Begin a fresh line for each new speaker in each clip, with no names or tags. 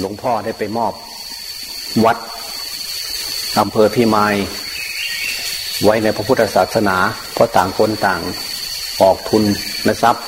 หลวงพ่อได้ไปมอบวัดอำเภอพิมายไว้ในพระพุทธศาสนา เพราะต่างคนต่างออกทุนนะทรัพย์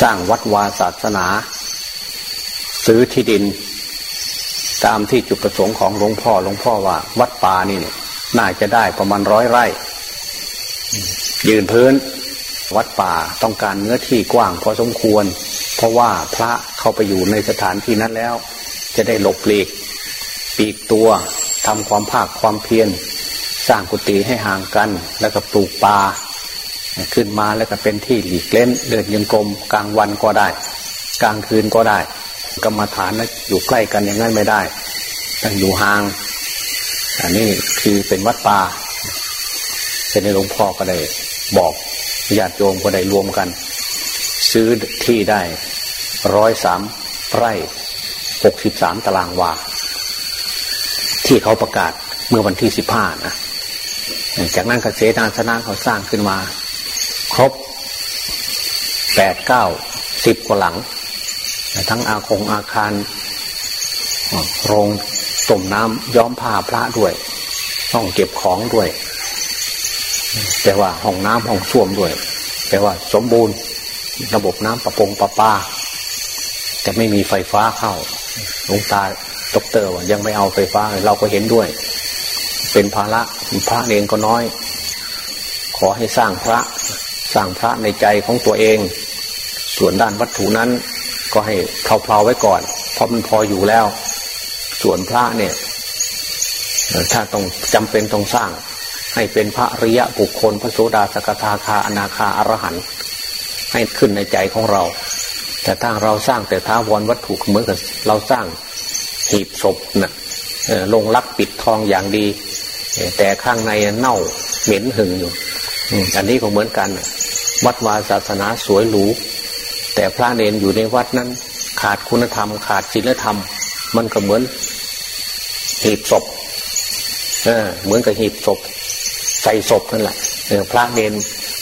สร้างวัดวาศาสนา ซื้อที่ดิน ตามที่จุดประสงค์ของหลวงพ่อหลวงพ่อว่า วัดป่านี่เนี่ยน่าจะได้ประมาณร้อยไร่ ยืนพื้น วัดป่าต้องการเนื้อที่กว้างพอสมควร เพราะว่าพระเข้าไปอยู่ในสถานที่นั้นแล้ว จะได้หลบหลีก ปีกตัวทำความภาคความเพียรสร้างกุฏิให้ห่างกัน แล้วก็ปลูกป่าขึ้นมาแล้วก็เป็นที่หลีกเล่น เดินยังกรมกลางวันก็ได้ กลางคืนก็ได้ กรรมฐานนะอยู่ใกล้กันอย่างนั้นไม่ได้ต้องอยู่ห่าง อันนี้คือเป็นวัดป่าเป็นในหลวงพ่อก็ได้บอกญาติโยมก็ได้รวมกัน ซื้อที่ได้ร้อยสามไร่หกสิบสามตารางวา ที่เขาประกาศเมื่อวันที่สิบห้านะจากนั้นเกษตรนาสนะเขาสร้างขึ้นมา ครบแปดเก้าสิบกว่าหลัง ทั้งอาคงอาคาร โรงต้มน้ำย้อมผ้าพระด้วย ห้องเก็บของด้วย แต่ว่าห้องน้ำห้องส้วมด้วย แต่ว่าสมบูรณ์ ระบบน้ำประปงประปาแต่ไม่มีไฟฟ้าเข้าหลวงตาดกเตอร์ว่ายังไม่เอาไฟฟ้า เราก็เห็นด้วย เป็นภาระพระเองก็น้อย ขอให้สร้างพระสร้างพระในใจของตัวเอง ส่วนด้านวัตถุนั้น ก็ให้เพลาๆไว้ก่อน เพราะมันพออยู่แล้ว ส่วนพระเนี่ย ถ้าต้องจำเป็นต้องสร้าง ให้เป็นพระริยะบุคคลพระโสดาสกทาคาอนาคาอรหันต์ ให้ขึ้นในใจของเรา แต่ถ้าเราสร้างแต่ท้าวรวัตถุเหมือนกับเราสร้างหีบศพนะ่ะลงลักปิดทองอย่างดี แต่ข้างในเน่าเหม็นหึงอยู่อันนี้ก็เหมือนกัน วัดวาศาสนาสวยหรู แต่พระเนนอยู่ในวัดนั้น ขาดคุณธรรม ขาดศีลธรรม มันก็เหมือนหีบศพเออเหมือนกับหีบศพ ใส่ศพนั่นแหละพระเนน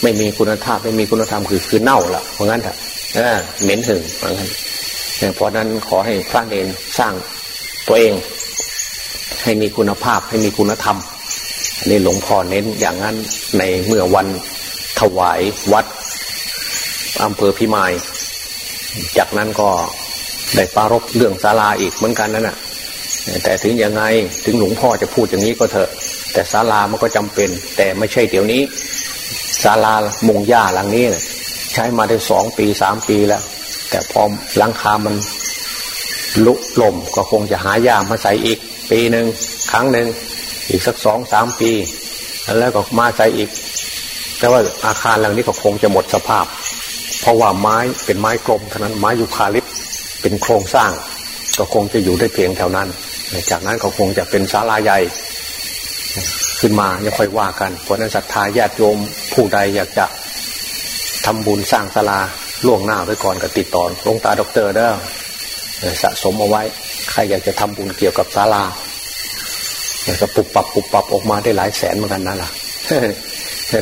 ไม่มีคุณธรรมไม่มีคุณธรรมคือคือเน่าละเพราะงั้นเถอะเหม็นหึงเพราะงั้นเพราะนั้นขอให้พระเนนสร้างตัวเอง ให้มีคุณภาพให้มีคุณธรรมนนี้หลวงพ่อเน้นอย่างนั้นในเมื่อวันถวายวัดอำเภอพิมาย จากนั้นก็ได้ปารบเรื่องศาลาอีกเหมือนกันนั่นแหะแต่ถึงยังไงถึงหลวงพ่อจะพูดอย่างนี้ก็เถอะ แต่ศาลามันก็จำเป็น แต่ไม่ใช่เดี๋ยวนี้ ศาลามุงหญ้าหลังนี้ใช้มาได้สองปีสามปีแล้ว แต่พอหลังคามันลุลมก็คงจะหายามาใส่อีก ปีหนึ่งครั้งหนึ่งอีกสักสองสามปี แล้วก็มาใส่อีก แต่ว่าอาคารหลังนี้ก็คงจะหมดสภาพ เพราะว่าไม้เป็นไม้กลมเท่านั้นไม้ยูคาลิปเป็นโครงสร้าง ก็คงจะอยู่ได้เพียงแถวนั้น จากนั้นก็คงจะเป็นศาลาใหญ่ ขึ้นมายังค่อยว่ากันเพราะนั้นศรัทธาญาติโยมผู้ใดอยากจะทำบุญสร้างศาลาล่วงหน้าไว้ก่อนก็ติดต่อหลวงตาด็อกเตอร์เด้อสะสมเอาไว้ ใครอยากจะทำบุญเกี่ยวกับศาลาอยากจะปุบปับปุบปับออกมาได้หลายแสนเหมือนกันนั่นแหละ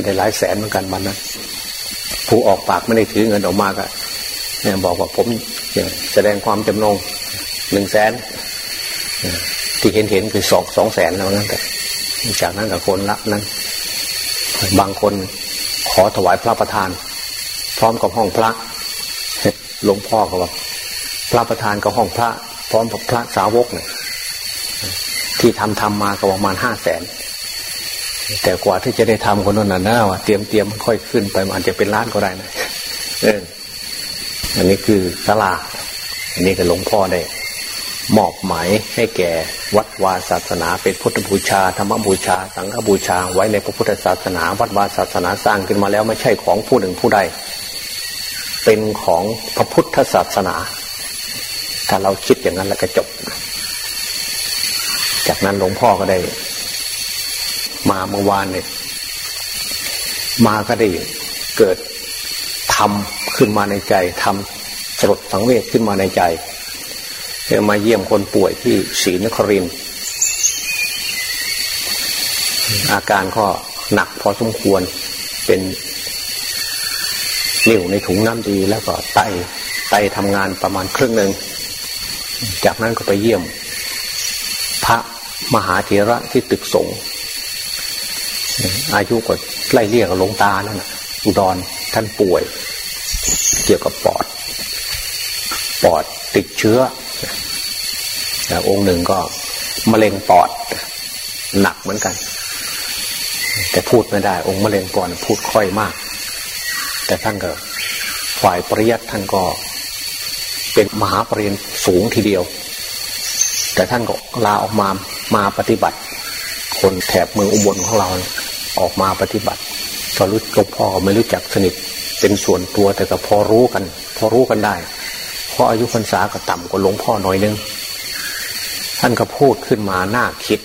ได้หลายแสนเหมือนกันมันนะผู้ออกปากไม่ได้ถือเงินออกมาก็เนี่ยบอกว่าผมแสดงความจำนงหนึ่งแสนที่เห็นเห็นคือสองสองแสนแล้วนั่นแต่ จากนั้นกับคนละนั้น บางคนขอถวายพระประธาน พร้อมกับห้องพระหลวงพ่อเขาบอกพระประธานกับห้องพระ พร้อมกับพระสาวกเนี่ยที่ทำทำมาก็ประมาณห้าแสนแต่กว่าที่จะได้ทำคนนั้นน่ะว่าเตรียมเตรียมค่อยขึ้นไปมันอาจจะเป็นล้านก็ได้นะเอออันนี้คือสลาอันนี้ก็หลวงพ่อได้ มอบหมายให้แก่วัดวาศาสนาเป็นพุทธบูชาธรรมบูชา สังฆบูชาไว้ในพระพุทธศาสนา วัดวาศาสนาสร้างขึ้นมาแล้วไม่ใช่ของผู้หนึ่งผู้ใด เป็นของพระพุทธศาสนา ถ้าเราคิดอย่างนั้นแล้วก็จบ จากนั้นหลวงพ่อก็ได้ มาเมื่อวานเนี่ยมาก็ได้เกิดทำขึ้นมาในใจทำสลดสังเวชขึ้นมาในใจ มาเยี่ยมคนป่วยที่ศรีนครินอาการก็หนักพอสมควรเป็นนิ่วในถุงน้ำดีแล้วก็ไตไตทำงานประมาณครึ่งหนึ่ง จากนั้นก็ไปเยี่ยม พระมหาเถระที่ตึกสงฆ์อายุก็ไล่เรียกกับหลวงตานั่นนะอุดรท่านป่วย เกี่ยวกับปอด ปอดติดเชื้อ องค์หนึ่งก็มะเร็งปอด หนักเหมือนกัน แต่พูดไม่ได้ องค์มะเร็งปอดพูดค่อยมาก แต่ท่านก็ฝ่ายปริยัติท่านก็ เป็นมหาปรริญญาสูงทีเดียว แต่ท่านก็ลาออกมามาปฏิบัติ คนแถบเมืองอุบลของเราออกมาปฏิบัติพอรู้หลวงพ่อไม่รู้จักสนิทเป็นส่วนตัวแต่ก็พอรู้กัน พอรู้กันได้ เพราะอายุพรรษาก็ต่ำกว่าหลวงพ่อหน่อยนึง ท่านก็พูดขึ้นมาหน้าคิด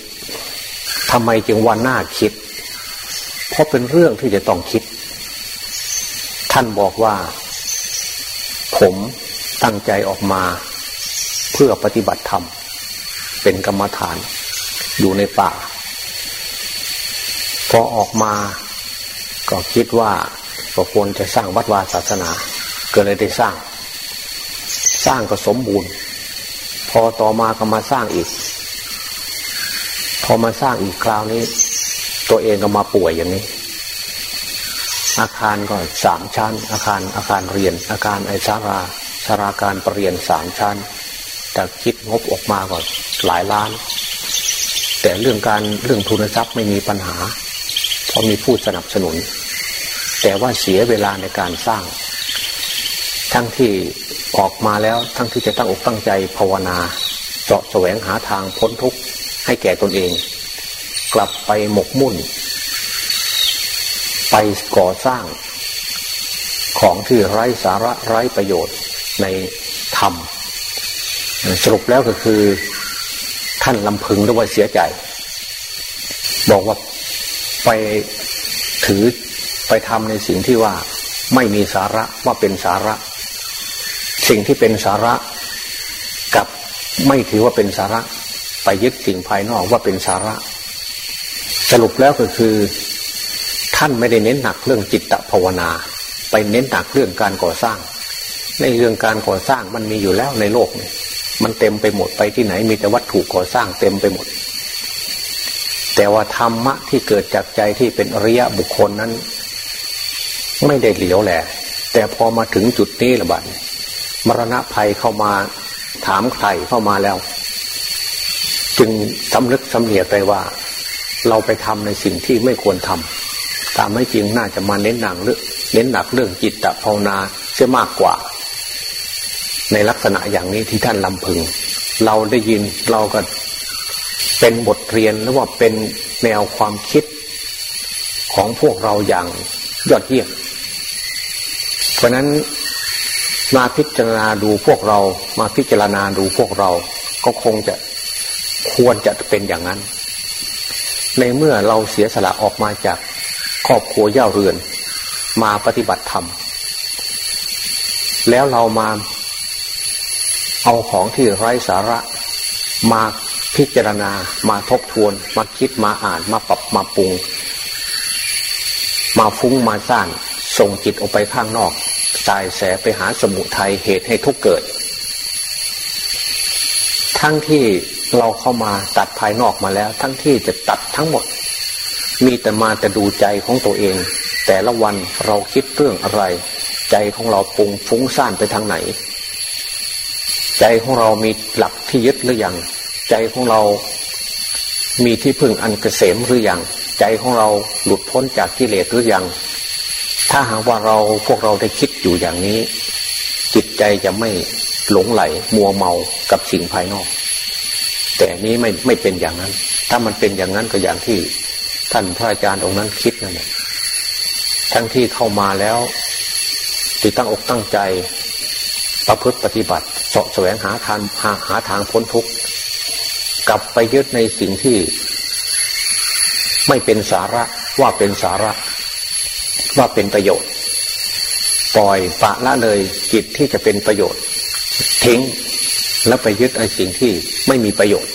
ทำไมจึงวันหน้าคิด เพราะเป็นเรื่องที่จะต้องคิด ท่านบอกว่า ผมตั้งใจออกมาเพื่อปฏิบัติธรรม เป็นกรรมฐานอยู่ในป่า พอออกมาก็คิดว่าก็ควรจะสร้างวัดวาศาสนา ก็เลยได้สร้าง สร้างก็สมบูรณ์ พอต่อมาก็มาสร้างอีก พอมาสร้างอีกคราวนี้ ตัวเองก็มาป่วยอย่างนี้ อาคารก็สามชั้น อาคารอาคารเรียน อาคารไอสาราสาราการประเรียนสามชั้น แต่คิดงบออกมาก่อนหลายล้าน แต่เรื่องการเรื่องทุนทรัพย์ไม่มีปัญหา เพราะมีผู้สนับสนุน แต่ว่าเสียเวลาในการสร้าง ทั้งที่ ออกมาแล้วทั้งที่จะตั้งอกตั้งใจภาวนาเจาะแสวงหาทางพ้นทุกข์ให้แก่ตนเอง กลับไปหมกมุ่น ไปก่อสร้าง ของที่ไร้สาระไร้ประโยชน์ในธรรม สรุปแล้วก็คือท่านลำพึงหรือว่าเสียใจ บอกว่าไปถือไปทำในสิ่งที่ว่าไม่มีสาระว่าเป็นสาระ สิ่งที่เป็นสาระกับไม่ถือว่าเป็นสาระ ไปยึดสิ่งภายนอกว่าเป็นสาระ สรุปแล้วก็คือ ท่านไม่ได้เน้นหนักเรื่องจิตตภาวนา ไปเน้นหนักเรื่องการก่อสร้าง ในเรื่องการก่อสร้างมันมีอยู่แล้วในโลกนี่มันเต็มไปหมดไปที่ไหนมีแต่วัตถุก่อสร้างเต็มไปหมด แต่ว่าธรรมะที่เกิดจากใจที่เป็นอริยะบุคคลนั้น ไม่ได้เหลียวแหละแต่พอมาถึงจุดนี้ละบัด มรณะภัยเข้ามาถามใครเข้ามาแล้ว จึงสำนึกสำเนียกไปว่า เราไปทำในสิ่งที่ไม่ควรทำตามไม่จริงน่าจะมาเน้นหนังเรื่องเน้นหนักเรื่องจิตตภาวนาเสียมากกว่า ในลักษณะอย่างนี้ที่ท่านลำพึง เราได้ยินเราก็เป็นบทเรียนหรือว่าเป็นแนวความคิดของพวกเราอย่างยอดเยี่ยมเพราะนั้น มาพิจารณาดูพวกเรา มาพิจารณาดูพวกเรา ก็คงจะควรจะเป็นอย่างนั้น ในเมื่อเราเสียสละออกมาจากครอบครัวย่าเรือน มาปฏิบัติธรรม แล้วเรามาเอาของที่ไร้สาระมาพิจารณามาทบทวน มาคิดมาอ่านมาปรับมาปรุง มาฟุ้งมาสร้างส่งจิตออกไปข้างนอก สายแสไปหาสมุทัยเหตุให้ทุกเกิด ทั้งที่เราเข้ามาตัดภายนอกมาแล้ว ทั้งที่จะตัดทั้งหมด มีแต่มาแต่ดูใจของตัวเอง แต่ละวันเราคิดเรื่องอะไร ใจของเราปรุงฟุ้งซ่านไปทางไหน ใจของเรามีหลักที่ยึดหรือยังใจของเรามีที่พึ่งอันเกษมหรือยังใจของเราหลุดพ้นจากกิเลสหรือยัง ถ้าหากว่าเราพวกเราได้คิดอยู่อย่างนี้ จิตใจจะไม่หลงไหลมัวเมากับสิ่งภายนอก แต่นี้ไม่ไม่เป็นอย่างนั้น ถ้ามันเป็นอย่างนั้นก็อย่างที่ท่านพระอาจารย์องค์นั้นคิดนั่นแหละทั้งที่เข้ามาแล้วติดตั้งอกตั้งใจประพฤติปฏิบัติเสาะแสวงหาทางหาหาทางพ้นทุกข์กลับไปยึดในสิ่งที่ ไม่เป็นสาระว่าเป็นสาระ ว่าเป็นประโยชน์ ปล่อยปะละเลยจิตที่จะเป็นประโยชน์ ทิ้งแล้วไปยึดไอ้สิ่งที่ไม่มีประโยชน์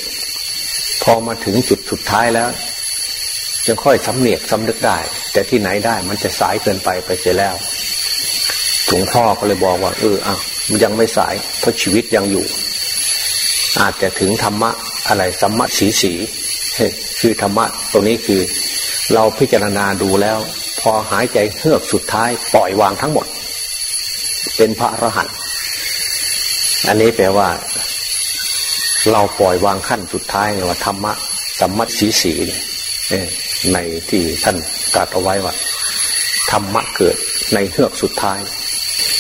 พอมาถึงจุดสุดท้ายแล้วยังค่อยสำเนียกสำนึกได้ แต่ที่ไหนได้มันจะสายเกินไปไปเสียแล้วหลวงพ่อก็เลยบอกว่าเอออะมันยังไม่สาย เพราะชีวิตยังอยู่ อาจจะถึงธรรมะอะไรสัมมสีสีคือธรรมะตรงนี้คือ เราพิจารณาดูแล้ว พอหายใจเฮือกสุดท้ายปล่อยวางทั้งหมด เป็นพระอรหันต์อันนี้แปลว่า เราปล่อยวางขั้นสุดท้ายเนี่ยว่าธรรมะสัมมัสีสีในที่ท่านตรัสเอาไว้ว่าธรรมะเกิดในเฮือกสุดท้าย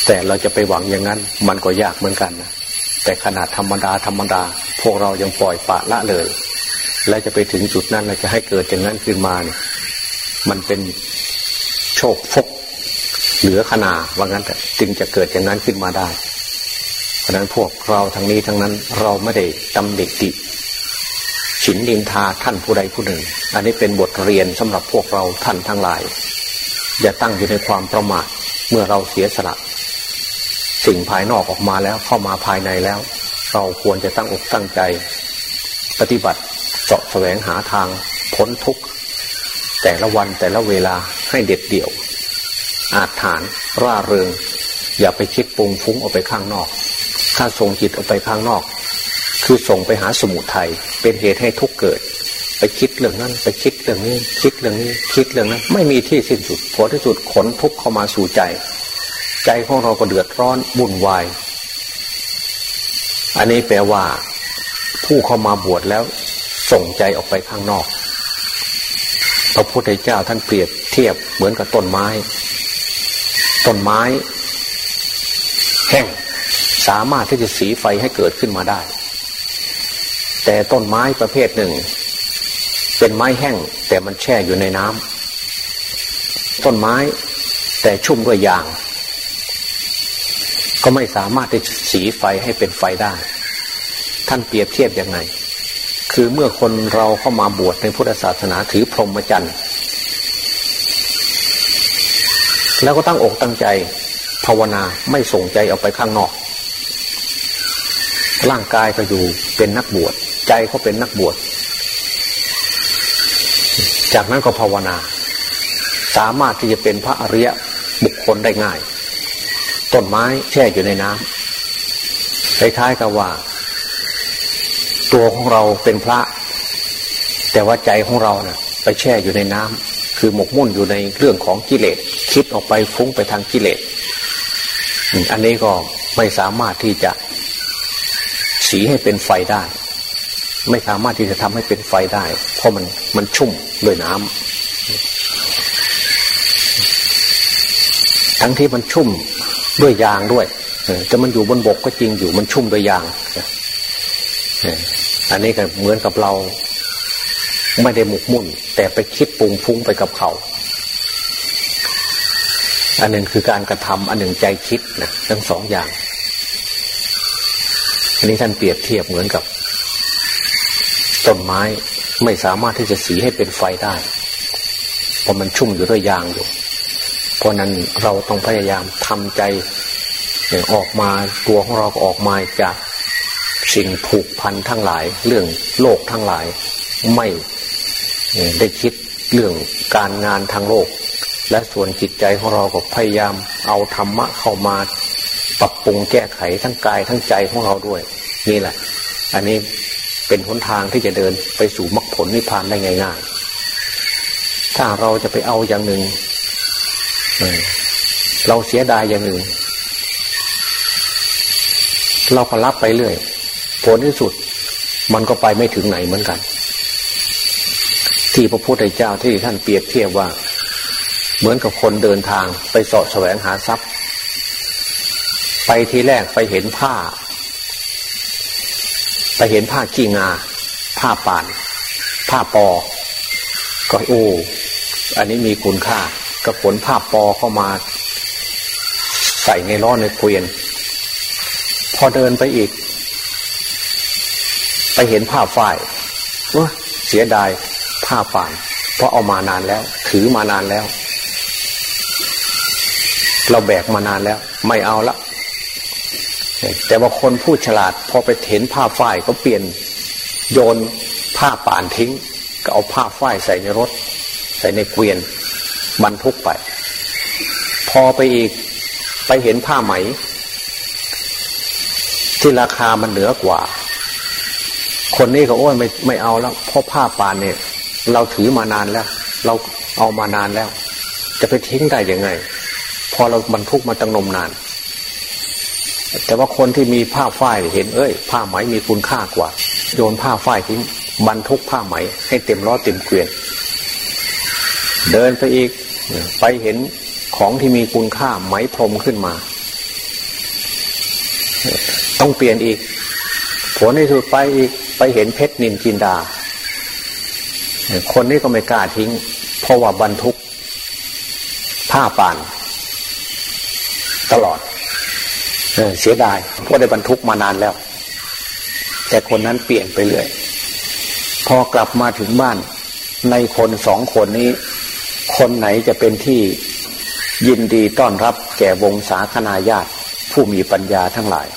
แต่เราจะไปหวังอย่างนั้น มันก็ยากเหมือนกันนะแต่ขนาดธรรมดาธรรมดา พวกเรายังปล่อยปะละเลย และจะไปถึงจุดนั้นเราจะให้เกิดอย่างนั้นขึ้นมาเนี่ยมันเป็น ชคฟก เหลือขนาว่างั้นแต่จึงจะเกิดอย่างนั้นขึ้นมาได้ เพราะนั้นพวกเราทั้งนี้ทั้งนั้นเราไม่ได้ตำเด็กติฉินดินทาท่านผู้ใดผู้หนึ่ง อันนี้เป็นบทเรียนสำหรับพวกเราท่านทั้งหลาย อย่าตั้งอยู่ในความประมาทเมื่อเราเสียสละ สิ่งภายนอกออกมาแล้วเข้ามาภายในแล้ว เราควรจะตั้งอกตั้งใจ ปฏิบัติเจาะแสวงหาทางพ้นทุกข์ แต่ละวันแต่ละเวลาให้เด็ดเดี่ยว อาจฐานร่าเริง อย่าไปคิดปุงฟุ้งออกไปข้างนอก ถ้าส่งจิตออกไปข้างนอก คือส่งไปหาสมุทัยเป็นเหตุให้ทุกเกิด ไปคิดเรื่องนั้นไปคิดเรื่องนี้ คิดเรื่องนี้ คิดเรื่องนั้น ไม่มีที่สิ้นสุดผลที่สุดขนทุกเข้ามาสู่ใจ ใจของเราก็เดือดร้อนวุ่นวายอันนี้แปลว่า ผู้เข้ามาบวชแล้วส่งใจออกไปข้างนอก พระพุทธเจ้าท่านเปรียบเทียบเหมือนกับต้นไม้ ต้นไม้ แห้งสามารถที่จะสีไฟให้เกิดขึ้นมาได้ แต่ต้นไม้ประเภทหนึ่ง เป็นไม้แห้งแต่มันแช่อยู่ในน้ำต้นไม้แต่ชุ่มด้วยยาง ก็ไม่สามารถที่จะสีไฟให้เป็นไฟได้ ท่านเปรียบเทียบยังไง คือเมื่อคนเราเข้ามาบวชในพุทธศาสนาถือพรหมจรรย์แล้วก็ตั้งอกตั้งใจภาวนาไม่ส่งใจออกไปข้างนอก ร่างกายก็อยู่เป็นนักบวช ใจเขาเป็นนักบวช จากนั้นก็ภาวนา สามารถที่จะเป็นพระอริยบุคคลได้ง่าย ต้นไม้แช่อยู่ในน้ำคล้ายๆกับว่า ตัวของเราเป็นพระ แต่ว่าใจของเราเนะ่ะไปแช่อยู่ในน้ำคือหมกมุ่นอยู่ในเรื่องของกิเลสคิดออกไปฟุ้งไปทางกิเลสอันนี้ก็ไม่สามารถที่จะสีให้เป็นไฟได้ ไม่สามารถที่จะทำให้เป็นไฟได้ เพราะมันมันชุ่มด้วยน้ำทั้งที่มันชุ่มด้วยยางด้วยจะมันอยู่บนบกก็จริงอยู่มันชุ่มด้วยยาง อันนี้ก็เหมือนกับเรา ไม่ได้หมกมุ่น แต่ไปคิดปุงฟุ้งไปกับเขา อันหนึ่งคือการกระทำอันหนึ่งใจคิดนะทั้งสองอย่าง อันนี้ท่านเปรียบเทียบเหมือนกับต้นไม้ไม่สามารถที่จะสีให้เป็นไฟได้ เพราะมันชุ่มอยู่ด้วยยางอยู่ เพราะนั้นเราต้องพยายามทำใจออกมาตัวของเราก็ออกมาจาก สิ่งผูกพันทั้งหลาย เรื่องโลกทั้งหลาย ไม่ได้คิดเรื่องการงานทางโลก และส่วนจิตใจของเราก็พยายามเอาธรรมะเข้ามาปรับปรุงแก้ไขทั้งกายทั้งใจของเราด้วย นี่แหละ อันนี้เป็นหนทางที่จะเดินไปสู่มรรคผลนิพพานได้ง่ายๆถ้าเราจะไปเอาอย่างหนึ่งเราเสียดายอย่างหนึ่งเราก็รับไปเรื่อย ผลที่สุด มันก็ไปไม่ถึงไหนเหมือนกัน ที่พระพุทธเจ้าที่ท่านเปรียบเทียบว่า เหมือนกับคนเดินทางไปสาะแสวงหาทรัพย์ ไปทีแรกไปเห็นผ้า ไปเห็นผ้าขี้งา ผ้าป่าน ผ้าปอ ก็โอ้อันนี้มีคุณค่าก็ขนผ้าปอเข้ามา ใส่ในล้อในเกวียน พอเดินไปอีก เห็นผ้าฝ้ายเสียดายผ้าฝ่ายเพราะเอามานานแล้ว ถือมานานแล้ว เราแบกมานานแล้ว ไม่เอาละแต่ว่าคนผู้ฉลาด พอไปเห็นผ้าฝ้ายก็เปลี่ยนโยนผ้าป่านทิ้ง ก็เอาผ้าฝ้ายใส่ในรถ ใส่ในเกวียนบรรทุกไป พอไปอีกไปเห็นผ้าไหม ที่ราคามันเหนือกว่า คนนี้ก็โอ้ยไม่ไม่เอาแล้วเพราะผ้าป่านเนี่ย เราถือมานานแล้ว เราเอามานานแล้ว จะไปทิ้งได้ยังไง พอเราบรรทุกมาตั้งนมนาน แต่ว่าคนที่มีผ้าฝ้ายเห็น เอ้ย ผ้าไหมมีคุณค่ากว่า โยนผ้าฝ้ายทิ้งบรรทุกผ้าไหม ให้เต็มล้อเต็มเกวียน เดินไปอีกไปเห็นของที่มีคุณค่าไหมพรมขึ้นมา ต้องเปลี่ยนอีก ผลในสุดไปอีก ไปเห็นเพชรนินจินดา คนนี้ก็ไม่กล้าทิ้ง เพราะว่าบรรทุกผ้าป่าน ตลอดเเสียดายเพราะได้บรรทุกมานานแล้ว แต่คนนั้นเปลี่ยนไปเรื่อยพอกลับมาถึงบ้าน ในคนสองคนนี้ คนไหนจะเป็นที่ยินดีต้อนรับแก่วงสาคนาญาติ ผู้มีปัญญาทั้งหลาย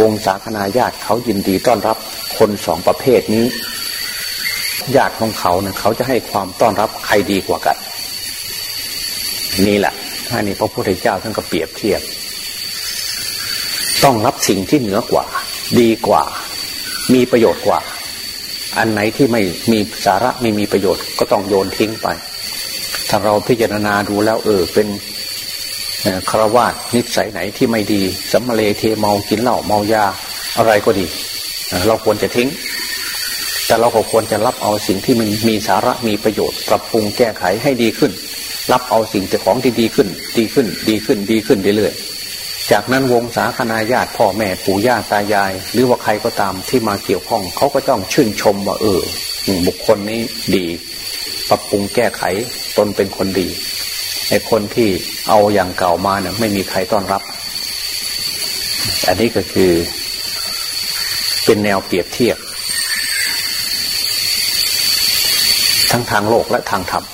วงสาคนาญาติเขายินดีต้อนรับ คนสองประเภทนี้ญาติของเขาเนะ่ยเขาจะให้ความต้อนรับใครดีกว่ากัน นี่แหละท่านี้พระพุทธเจ้าท่านก็เปรียบเทียบ ต้องรับสิ่งที่เหนือกว่า ดีกว่า มีประโยชน์กว่า อันไหนที่ไม่มีสาระไม่มีประโยชน์ก็ต้องโยนทิ้งไป ถ้าเราพิจารณาดูแล้ว เออเป็นคารวาสนิสัยไหนที่ไม่ดีสัมมาเลเทเมากินเหล้าเมายาอะไรก็ดี เราควรจะทิ้ง แต่เราก็ควรจะรับเอาสิ่งที่มันมีสาระมีประโยชน์ ปรับปรุงแก้ไขให้ดีขึ้น รับเอาสิ่งแต่ของที่ดีขึ้น ดีขึ้น ดีขึ้นดีขึ้นเรื่อยๆจากนั้นวงศาคณาญาติพ่อแม่ปู่ย่าตายาย หรือว่าใครก็ตามที่มาเกี่ยวข้องเขาก็ต้องชื่นชมว่าเออบุคคลนี้ดี ปรับปรุงแก้ไขตนเป็นคนดีไอ้คนที่เอาอย่างเก่ามาเนี่ยไม่มีใครต้อนรับ อันนี้ก็คือ เป็นแนวเปรียบเทียบ ทั้งทางโลกและทางธรรม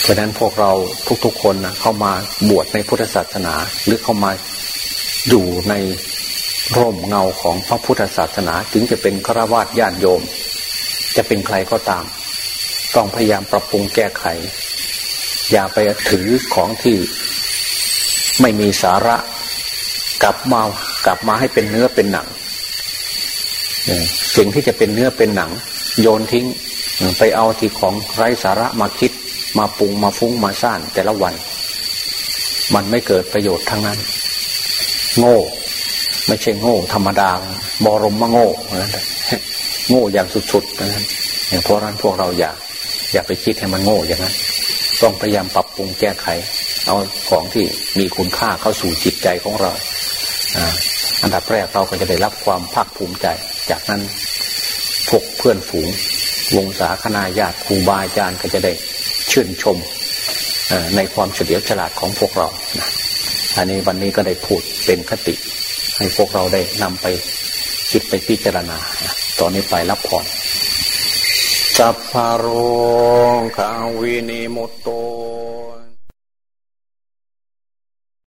เพราะนั้นพวกเราทุกๆคนนะเข้ามาบวชในพุทธศาสนา หรือเข้ามาอยู่ในร่มเงาของพระพุทธศาสนา ถึงจะเป็นฆราวาสญาติโยม จะเป็นใครก็ตาม ต้องพยายามปรับปรุงแก้ไข อย่าไปถือของที่ไม่มีสาระ กลับมา กลับมาให้เป็นเนื้อเป็นหนังสิ่งที่จะเป็นเนื้อเป็นหนัง โยนทิ้งไปเอาที่ของไร้สาระมาคิด มาปรุงมาฟุ้งมาสร้างแต่ละวัน มันไม่เกิดประโยชน์ทั้งนั้น โง่ ไม่ใช่โง่ ธรรมดาบรมมาโง่โง่อย่างสุดๆนั้นเพราะนั้นพวกเราอย่า อย่าไปคิดให้มันโง่อย่างนั้น ต้องพยายามปรับปรุงแก้ไข เอาของที่มีคุณค่าเข้าสู่จิตใจของเรา อันดับแรกเราก็จะได้รับความภาคภูมิใจ จากนั้นพวกเพื่อนฝูง วงศาคณาญาติครูบาอาจารย์ก็จะได้ชื่นชมในความเฉลียวฉลาดของพวกเราอันนี้วันนี้ก็ได้พูดเป็นคติ ให้พวกเราได้นำไปคิดไปพิจารณาตอนนี้ไปรับพรสัพพโรคาวินิมุตโต